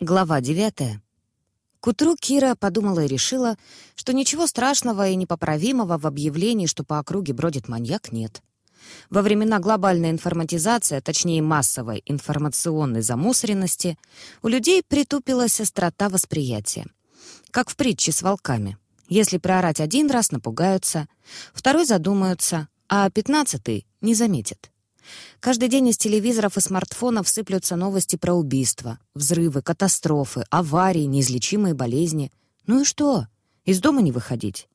Глава девятая. К утру Кира подумала и решила, что ничего страшного и непоправимого в объявлении, что по округе бродит маньяк, нет. Во времена глобальной информатизации, а точнее массовой информационной замусоренности, у людей притупилась острота восприятия. Как в притче с волками. Если проорать один раз, напугаются, второй задумаются, а пятнадцатый не заметит. Каждый день из телевизоров и смартфонов сыплются новости про убийства, взрывы, катастрофы, аварии, неизлечимые болезни. Ну и что? Из дома не выходить.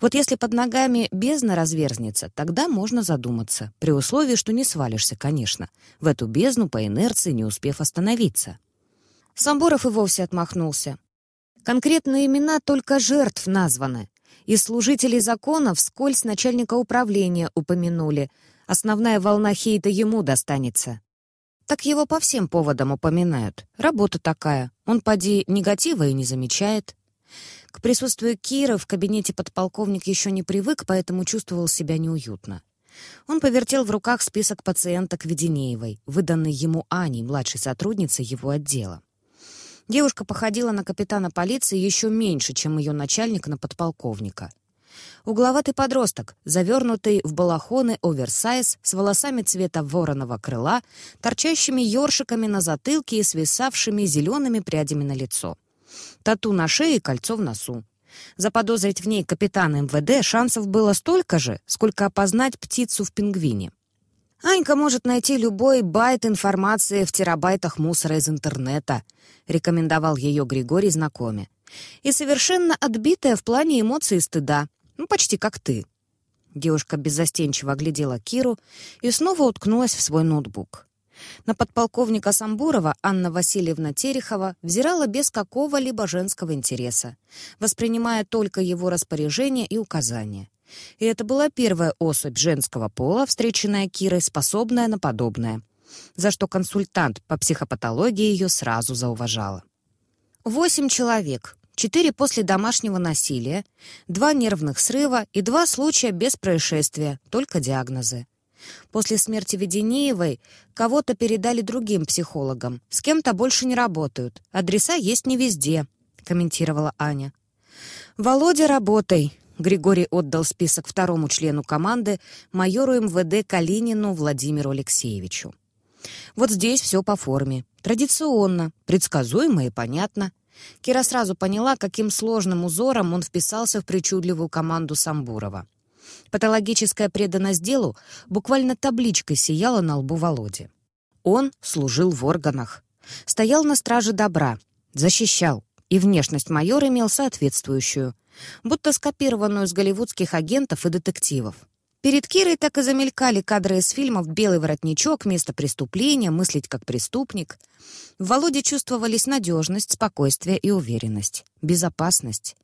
Вот если под ногами бездна разверзнется, тогда можно задуматься, при условии, что не свалишься, конечно, в эту бездну по инерции, не успев остановиться. Самбуров и вовсе отмахнулся. Конкретные имена только жертв названы. Из служителей законов скользь начальника управления упомянули — Основная волна хейта ему достанется. Так его по всем поводам упоминают. Работа такая. Он, поди, негатива и не замечает. К присутствию Кира в кабинете подполковник еще не привык, поэтому чувствовал себя неуютно. Он повертел в руках список пациенток Веденеевой, выданный ему Аней, младшей сотрудницей его отдела. Девушка походила на капитана полиции еще меньше, чем ее начальник на подполковника. Угловатый подросток, завернутый в балахоны оверсайз с волосами цвета вороного крыла, торчащими ёршиками на затылке и свисавшими зелеными прядями на лицо. Тату на шее и кольцо в носу. Заподозрить в ней капитана МВД шансов было столько же, сколько опознать птицу в пингвине. Анька может найти любой байт информации в терабайтах мусора из интернета, рекомендовал ее Григорий знакоме. И совершенно отбитая в плане эмоций стыда. Ну, почти как ты». Девушка беззастенчиво оглядела Киру и снова уткнулась в свой ноутбук. На подполковника Самбурова Анна Васильевна Терехова взирала без какого-либо женского интереса, воспринимая только его распоряжения и указания. И это была первая особь женского пола, встреченная Кирой, способная на подобное, за что консультант по психопатологии ее сразу зауважала. Восемь человек, четыре после домашнего насилия, два нервных срыва и два случая без происшествия, только диагнозы. После смерти Веденеевой кого-то передали другим психологам, с кем-то больше не работают, адреса есть не везде, комментировала Аня. «Володя, работай!» Григорий отдал список второму члену команды, майору МВД Калинину Владимиру Алексеевичу. Вот здесь все по форме. Традиционно, предсказуемо и понятно. Кира сразу поняла, каким сложным узором он вписался в причудливую команду Самбурова. Патологическая преданность делу буквально табличкой сияла на лбу Володи. Он служил в органах, стоял на страже добра, защищал, и внешность майора имел соответствующую, будто скопированную с голливудских агентов и детективов. Перед Кирой так и замелькали кадры из фильмов «Белый воротничок», «Место преступления», «Мыслить как преступник». В Володе чувствовались надежность, спокойствие и уверенность, безопасность.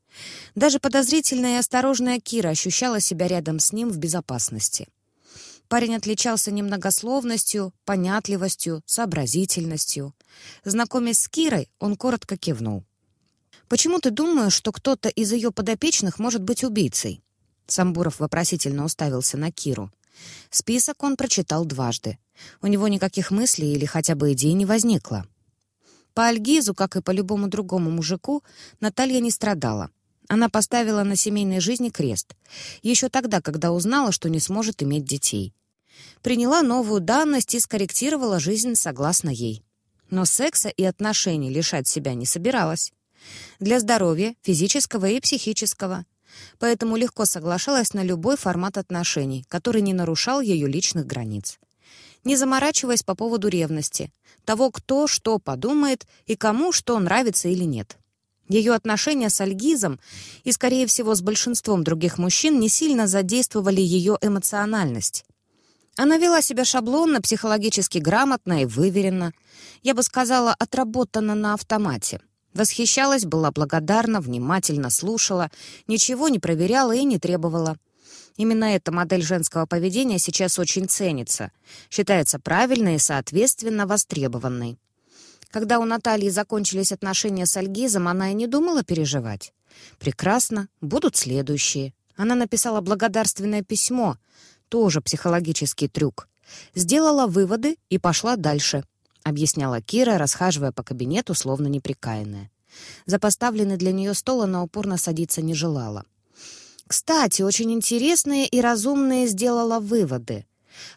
Даже подозрительная и осторожная Кира ощущала себя рядом с ним в безопасности. Парень отличался немногословностью, понятливостью, сообразительностью. Знакомясь с Кирой, он коротко кивнул. «Почему ты думаешь, что кто-то из ее подопечных может быть убийцей?» Самбуров вопросительно уставился на Киру. Список он прочитал дважды. У него никаких мыслей или хотя бы идей не возникло. По Альгизу, как и по любому другому мужику, Наталья не страдала. Она поставила на семейной жизни крест. Еще тогда, когда узнала, что не сможет иметь детей. Приняла новую данность и скорректировала жизнь согласно ей. Но секса и отношений лишать себя не собиралась. Для здоровья, физического и психического поэтому легко соглашалась на любой формат отношений, который не нарушал ее личных границ. Не заморачиваясь по поводу ревности, того, кто что подумает и кому что нравится или нет. Ее отношения с Альгизом и, скорее всего, с большинством других мужчин не сильно задействовали ее эмоциональность. Она вела себя шаблонно, психологически грамотно и выверенно. Я бы сказала, отработана на автомате. Восхищалась, была благодарна, внимательно слушала, ничего не проверяла и не требовала. Именно эта модель женского поведения сейчас очень ценится, считается правильной и, соответственно, востребованной. Когда у Натальи закончились отношения с Альгизом, она и не думала переживать. «Прекрасно, будут следующие». Она написала благодарственное письмо, тоже психологический трюк. Сделала выводы и пошла дальше. Объясняла Кира, расхаживая по кабинету, словно неприкаянная. За поставленный для нее стол она упорно садиться не желала. Кстати, очень интересные и разумные сделала выводы.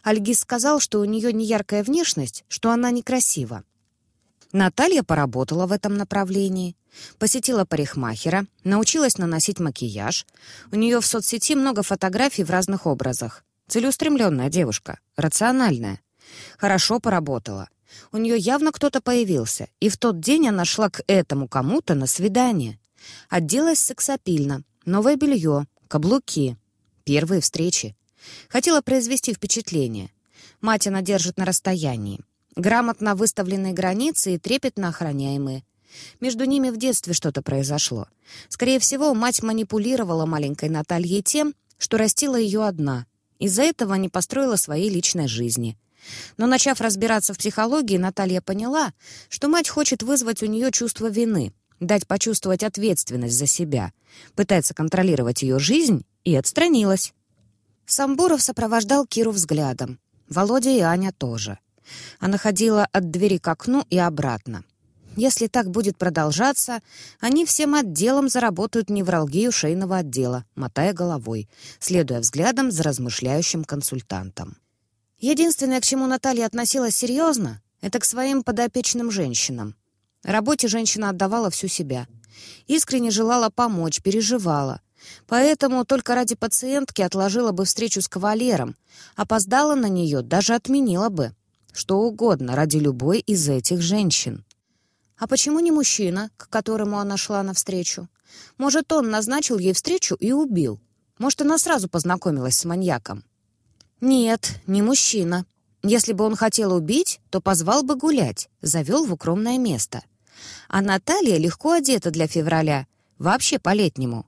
Альгиз сказал, что у нее неяркая внешность, что она некрасива. Наталья поработала в этом направлении, посетила парикмахера, научилась наносить макияж. У нее в соцсети много фотографий в разных образах. Целеустремленная девушка, рациональная. Хорошо поработала. У нее явно кто-то появился, и в тот день она шла к этому кому-то на свидание. Оделась сексапильно, новое белье, каблуки. Первые встречи. Хотела произвести впечатление. Мать она держит на расстоянии. Грамотно выставленные границы и трепетно охраняемые. Между ними в детстве что-то произошло. Скорее всего, мать манипулировала маленькой Натальей тем, что растила ее одна. Из-за этого не построила своей личной жизни. Но, начав разбираться в психологии, Наталья поняла, что мать хочет вызвать у нее чувство вины, дать почувствовать ответственность за себя, пытается контролировать ее жизнь и отстранилась. Самбуров сопровождал Киру взглядом. Володя и Аня тоже. Она ходила от двери к окну и обратно. Если так будет продолжаться, они всем отделом заработают невралгию шейного отдела, мотая головой, следуя взглядом за размышляющим консультантом. Единственное, к чему Наталья относилась серьезно, это к своим подопечным женщинам. Работе женщина отдавала всю себя. Искренне желала помочь, переживала. Поэтому только ради пациентки отложила бы встречу с кавалером, опоздала на нее, даже отменила бы что угодно ради любой из этих женщин. А почему не мужчина, к которому она шла навстречу? Может, он назначил ей встречу и убил? Может, она сразу познакомилась с маньяком? Нет, не мужчина. Если бы он хотел убить, то позвал бы гулять, завел в укромное место. А Наталья легко одета для февраля, вообще по-летнему.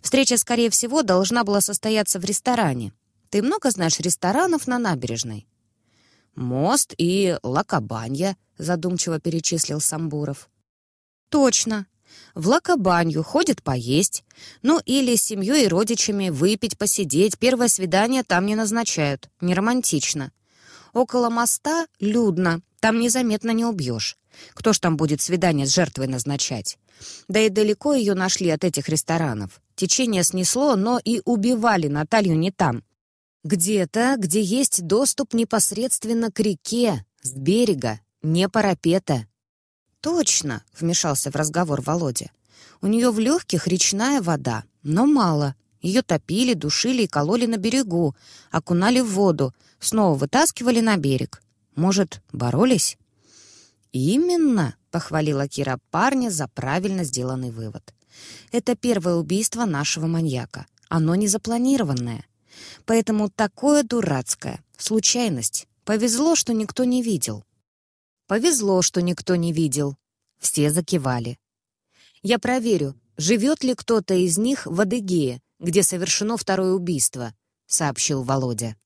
Встреча, скорее всего, должна была состояться в ресторане. Ты много знаешь ресторанов на набережной? «Мост и Лакобанья», — задумчиво перечислил Самбуров. «Точно. В Лакобанью ходит поесть. Ну, или с семьей и родичами выпить, посидеть. Первое свидание там не назначают. Не романтично. Около моста людно. Там незаметно не убьешь. Кто ж там будет свидание с жертвой назначать? Да и далеко ее нашли от этих ресторанов. Течение снесло, но и убивали Наталью не там. Где-то, где есть доступ непосредственно к реке, с берега, не парапета. «Точно», — вмешался в разговор Володя. «У нее в легких речная вода, но мало. Ее топили, душили и кололи на берегу, окунали в воду, снова вытаскивали на берег. Может, боролись?» «Именно», — похвалила Кира парня за правильно сделанный вывод. «Это первое убийство нашего маньяка. Оно не запланированное. Поэтому такое дурацкое. Случайность. Повезло, что никто не видел. Повезло, что никто не видел. Все закивали. Я проверю, живет ли кто-то из них в Адыгее, где совершено второе убийство, сообщил Володя.